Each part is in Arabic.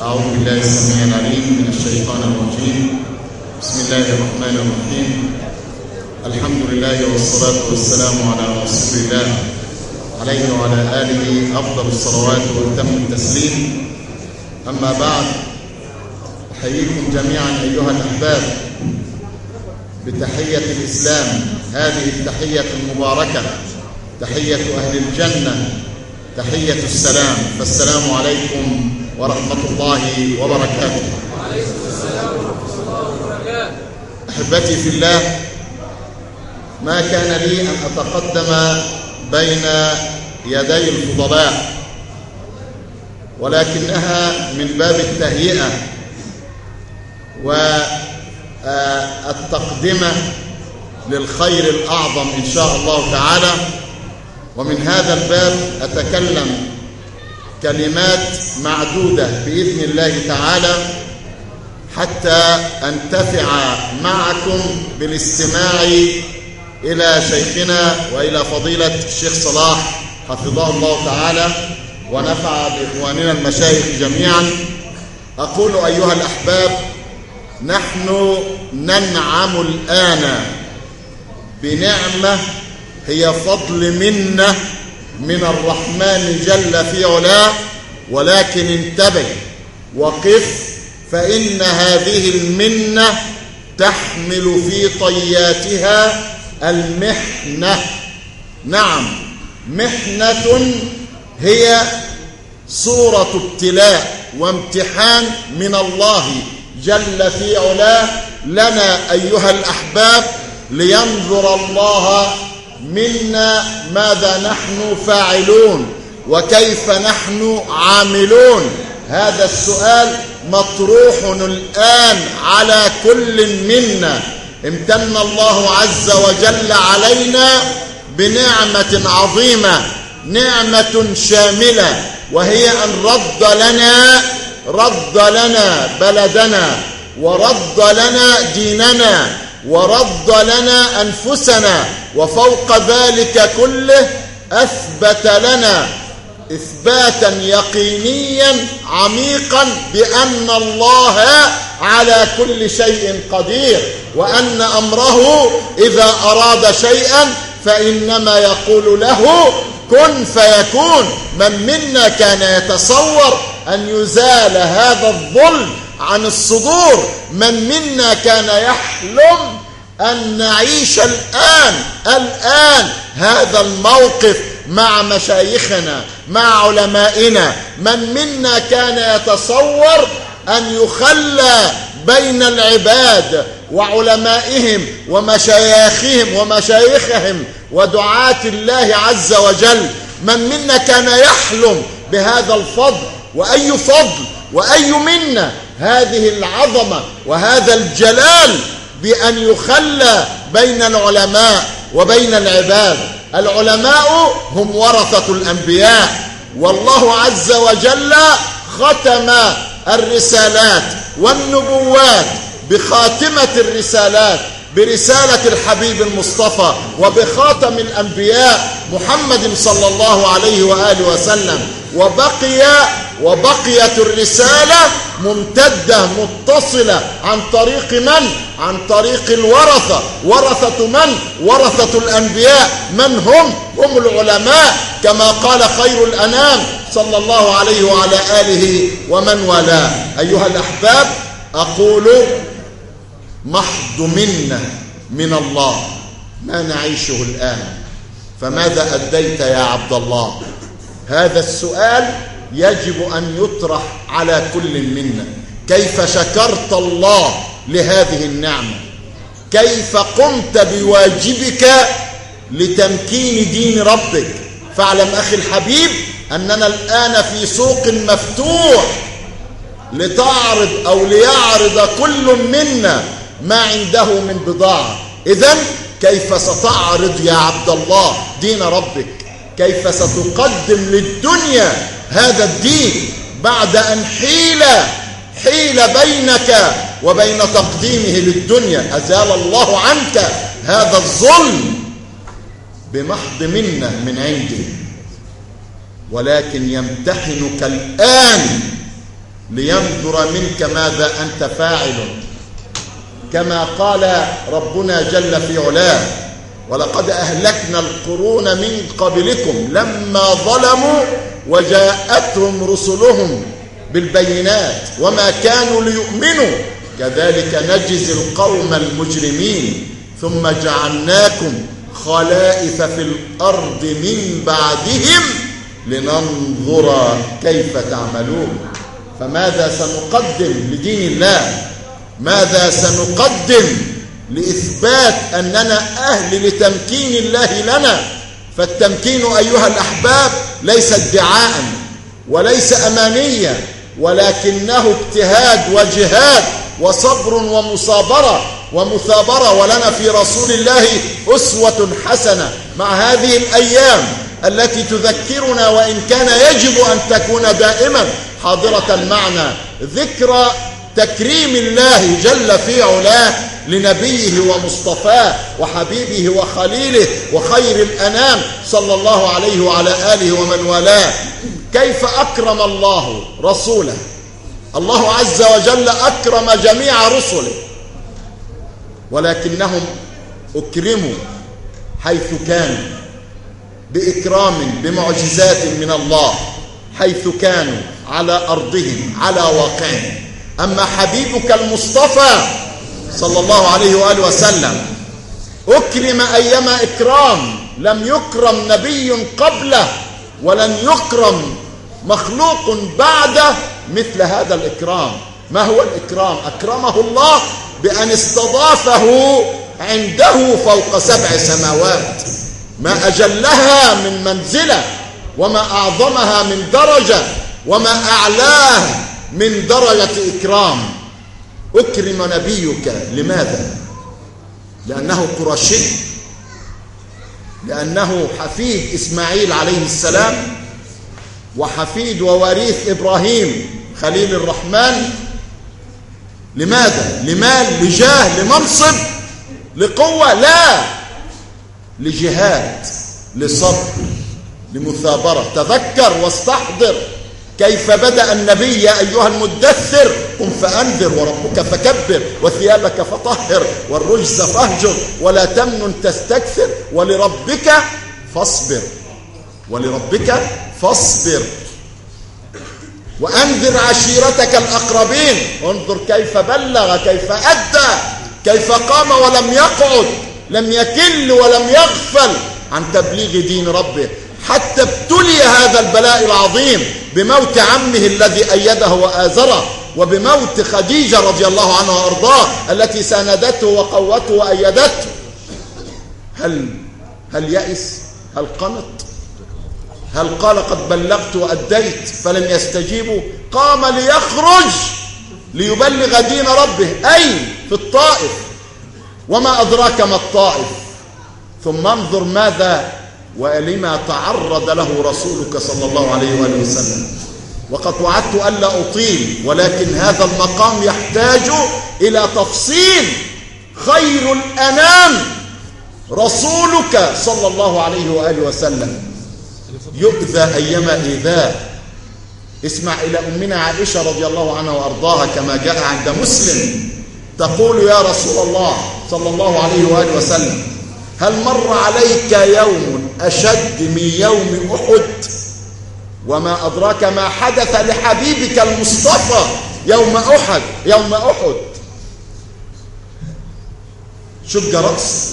أعوذ بالله السميع العليم من الشيطان الرجيم. بسم الله الرحمن الرحيم. الحمد لله والصلاة والسلام على رسول الله. عليه وعلى آله أفضل الصلوات وأتم التسليم. أما بعد أحييكم جميعا أيها الأحباب بتحية الإسلام. هذه التحية المباركة تحية أهل الجنة تحية السلام. فالسلام عليكم ورحمة الله وبركاته. وعليكم السلام ورحمة الله وبركاته أحبتي في الله ما كان لي أن أتقدم بين يدي الفضلاء ولكنها من باب التهيئة والتقدمة للخير الأعظم إن شاء الله تعالى. ومن هذا الباب أتكلم كلمات معدودة بإذن الله تعالى حتى أنتفع معكم بالاستماع إلى شيخنا وإلى فضيلة الشيخ صلاح حفظه الله تعالى ونفع بإخواننا المشايخ جميعا. أقول أيها الأحباب نحن ننعم الآن بنعمة هي فضل منة من الرحمن جل في علاه ولكن انتبه وقف فإن هذه المنة تحمل في طياتها المحنة. نعم محنة هي صورة ابتلاء وامتحان من الله جل في علاه. لنا أيها الأحباب لينظر الله منا ماذا نحن فاعلون وكيف نحن عاملون. هذا السؤال مطروح الآن على كل منا. امتن الله عز وجل علينا بنعمة عظيمة نعمة شاملة وهي أن رد لنا رد لنا بلدنا ورد لنا ديننا ورد لنا أنفسنا وفوق ذلك كله أثبت لنا إثباتا يقينيا عميقا بأن الله على كل شيء قدير وأن أمره إذا أراد شيئا فإنما يقول له كن فيكون من منا كان يتصور أن يزال هذا الظلم عن الصدور. من منا كان يحلم أن نعيش الآن الآن هذا الموقف مع مشايخنا مع علمائنا. من منا كان يتصور أن يخلى بين العباد وعلمائهم ومشايخهم ومشايخهم ودعاة الله عز وجل. من منا كان يحلم بهذا الفضل؟ وأي فضل؟ وأي منا؟ هذه العظمة وهذا الجلال بأن يخلى بين العلماء وبين العباد. العلماء هم ورثة الأنبياء. والله عز وجل ختم الرسالات والنبوات بخاتمة الرسالات برسالة الحبيب المصطفى وبخاتم الأنبياء محمد صلى الله عليه وآله وسلم. وبقي وبقيت الرسالة ممتدة متصلة. عن طريق من؟ عن طريق الورثة. ورثة من؟ ورثة الأنبياء. من هم؟ هم العلماء. كما قال خير الأنام صلى الله عليه وعلى آله ومن والاه. أيها الأحباب أقول محض منة من الله. ما نعيشه الآن؟ فماذا أديت يا عبد الله؟ هذا السؤال يجب أن يطرح على كل منا. كيف شكرت الله لهذه النعمة؟ كيف قمت بواجبك لتمكين دين ربك؟ فاعلم أخي الحبيب أننا الآن في سوق مفتوح لتعرض أو ليعرض كل منا ما عنده من بضاعة. إذا كيف ستعرض يا عبد الله دين ربك؟ كيف ستقدم للدنيا هذا الدين بعد أن حيل حيل بينك وبين تقديمه للدنيا أزال الله عنك هذا الظلم بمحض منة من عنده ولكن يمتحنك الآن لينظر منك ماذا أنت فاعل. كما قال ربنا جل في علاه ولقد أهلكنا القرون من قبلكم لما ظلموا وجاءتهم رسلهم بالبينات وما كانوا ليؤمنوا. كذلك نجزي القوم المجرمين ثم جعلناكم خلائف في الأرض من بعدهم لننظر كيف تعملون. فماذا سنقدم لدين الله؟ ماذا سنقدم لإثبات أننا أهل لتمكين الله لنا؟ فالتمكين أيها الأحباب ليس ادعاء وليس أمانية ولكنه اجتهاد وجهاد وصبر ومصابرة. ومثابرة ولنا في رسول الله أسوة حسنة مع هذه الأيام التي تذكرنا وإن كان يجب أن تكون دائما حاضرة المعنى ذكرى تكريم الله جل في علاه لنبيه ومصطفاه وحبيبه وخليله وخير الأنام صلى الله عليه وعلى آله ومن والاه. كيف أكرم الله رسوله؟ الله عز وجل أكرم جميع رسله. ولكنهم أكرموا حيث كانوا بإكرام بمعجزات من الله حيث كانوا على أرضهم على واقعهم. أما حبيبك المصطفى صلى الله عليه وآله وسلم. أكرم أيما إكرام لم يكرم نبي قبله ولن يكرم مخلوق بعده مثل هذا الإكرام. ما هو الإكرام؟ أكرمه الله بأن استضافه عنده فوق سبع سماوات. ما أجلها من منزلة وما أعظمها من درجة وما أعلاه من درجة إكرام. أكرم نبيك. لماذا؟ لأنه قرشي. لأنه حفيد إسماعيل عليه السلام وحفيد ووريث إبراهيم خليل الرحمن. لماذا؟ لمال لجاه لمنصب لقوة لا. لجهاد لصبر لمثابرة. تذكر واستحضر. كيف بدأ النبي أيها المدثر؟ قم فأنذر وربك فكبر وثيابك فطهر والرجز فاهجر ولا تمنن تستكثر ولربك فاصبر. ولربك فاصبر. وأنذر عشيرتك الأقربين. انظر كيف بلغ كيف أدى كيف قام ولم يقعد لم يكل ولم يغفل عن تبليغ دين ربه. حتى ابتلي هذا البلاء العظيم. بموت عمه الذي أيده وآزره وبموت خديجة رضي الله عنها وأرضاه التي ساندته وقوته وأيدته. هل هل يأس هل قنط؟ هل قال قد بلغت وأديت فلم يستجيبوا قام ليخرج ليبلغ دين ربه. أين؟ في الطائف. وما أدراك ما الطائف؟ ثم انظر ماذا ولما تعرض له رسولك صلى الله عليه وآله وسلم. وقد وعدت ألا أطيل ولكن هذا المقام يحتاج إلى تفصيل. خير الأنام رسولك صلى الله عليه وآله وسلم. يؤذى أيما إيذاء. اسمع إلى أمنا عائشة رضي الله عنها وأرضاها كما جاء عند مسلم. تقول يا رسول الله صلى الله عليه وآله وسلم هل مر عليك يوم أشد من يوم أحد. وما أدراك ما حدث لحبيبك المصطفى يوم أحد يوم أحد. شج رأس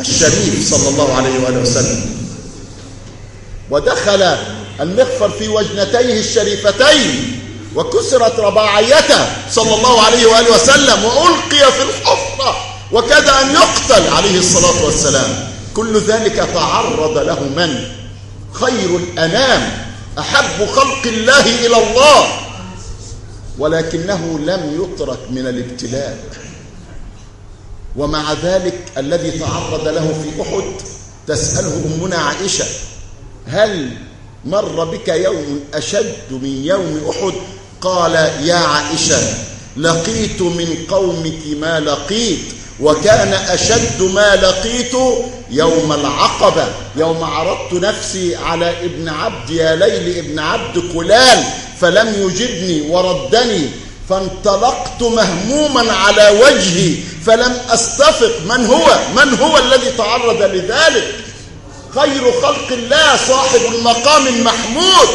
الشريف صلى الله عليه وآله وسلم. ودخل المغفر في وجنتيه الشريفتين وكسرت رباعيته صلى الله عليه وآله وسلم وألقي في الحفرة وكاد أن يقتل عليه الصلاة والسلام. كل ذلك تعرض له من؟ خير الأنام أحب خلق الله إلى الله. ولكنه لم يترك من الابتلاء. ومع ذلك الذي تعرض له في أحد تسأله أمنا عائشة هل مر بك يوم أشد من يوم أحد؟ قال يا عائشة لقيت من قومك ما لقيت وكان أشد ما لقيت يوم العقبة يوم عرضت نفسي على ابن عبد يا ليل ابن عبد كلال فلم يجبني وردني فانطلقت مهموما على وجهي فلم أستفق. من هو؟ من هو الذي تعرض لذلك؟ خير خلق الله صاحب المقام المحمود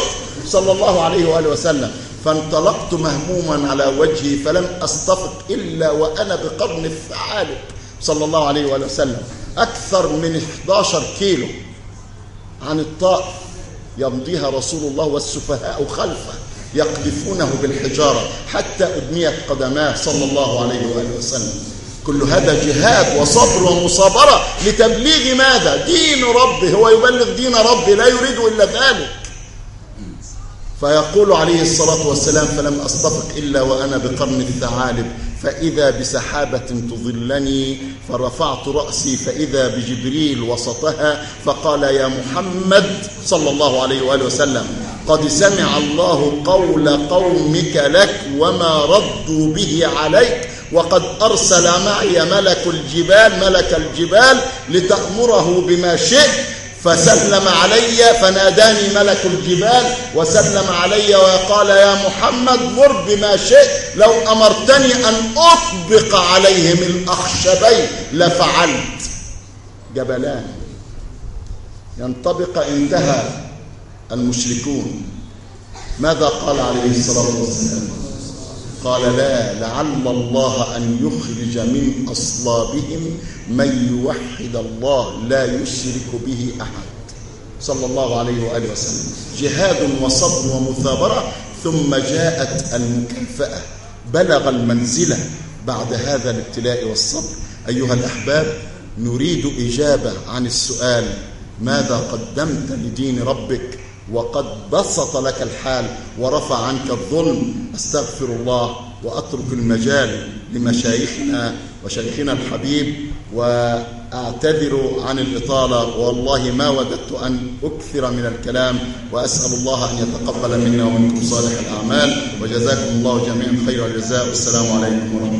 صلى الله عليه وآله وسلم. فانطلقت مهموما على وجهي فلم أستفق إلا وأنا بقرن الثعالب صلى الله عليه وآله وسلم. أكثر من 11 كيلو عن الطائف يمضيها رسول الله والسفهاء خلفه يقذفونه بالحجارة حتى أدميت قدماه صلى الله عليه وآله وسلم. كل هذا جهاد وصبر ومصابرة لتبليغ ماذا؟ دين ربه هو يبلغ دين ربه لا يريد إلا ذلك. فيقول عليه الصلاة والسلام فلم أصطفق إلا وأنا بقرن الثعالب. فإذا بسحابة تظلني فرفعت رأسي فإذا بجبريل وسطها فقال يا محمد صلى الله عليه وآله وسلم قد سمع الله قول قومك لك وما ردوا به عليك وقد أرسل معي ملك الجبال ملك الجبال لتأمره بما شئت. فسلم علي فناداني ملك الجبال وسلم علي وقال يا محمد مر بما شئت لو أمرتني أن أطبق عليهم الأخشبين لفعلت. جبلان ينطبق انتهى المشركون. ماذا قال عليه الصلاة والسلام؟ قال لا لعل الله أن يخرج من أصلابهم من يوحد الله لا يشرك به أحد. صلى الله عليه وآله وسلم. جهاد وصبر ومثابرة ثم جاءت المكافاه بلغ المنزلة بعد هذا الابتلاء والصبر. أيها الأحباب نريد إجابة عن السؤال ماذا قدمت لدين ربك؟ وقد بسط لك الحال ورفع عنك الظلم. أستغفر الله وأترك المجال لمشايخنا وشيخنا الحبيب وأعتذر عن الإطالة. والله ما وددت أن أكثر من الكلام وأسأل الله أن يتقبل منا ومنكم صالح الأعمال. وجزاكم الله جميعا خير الجزاء. والسلام عليكم ورحمة الله.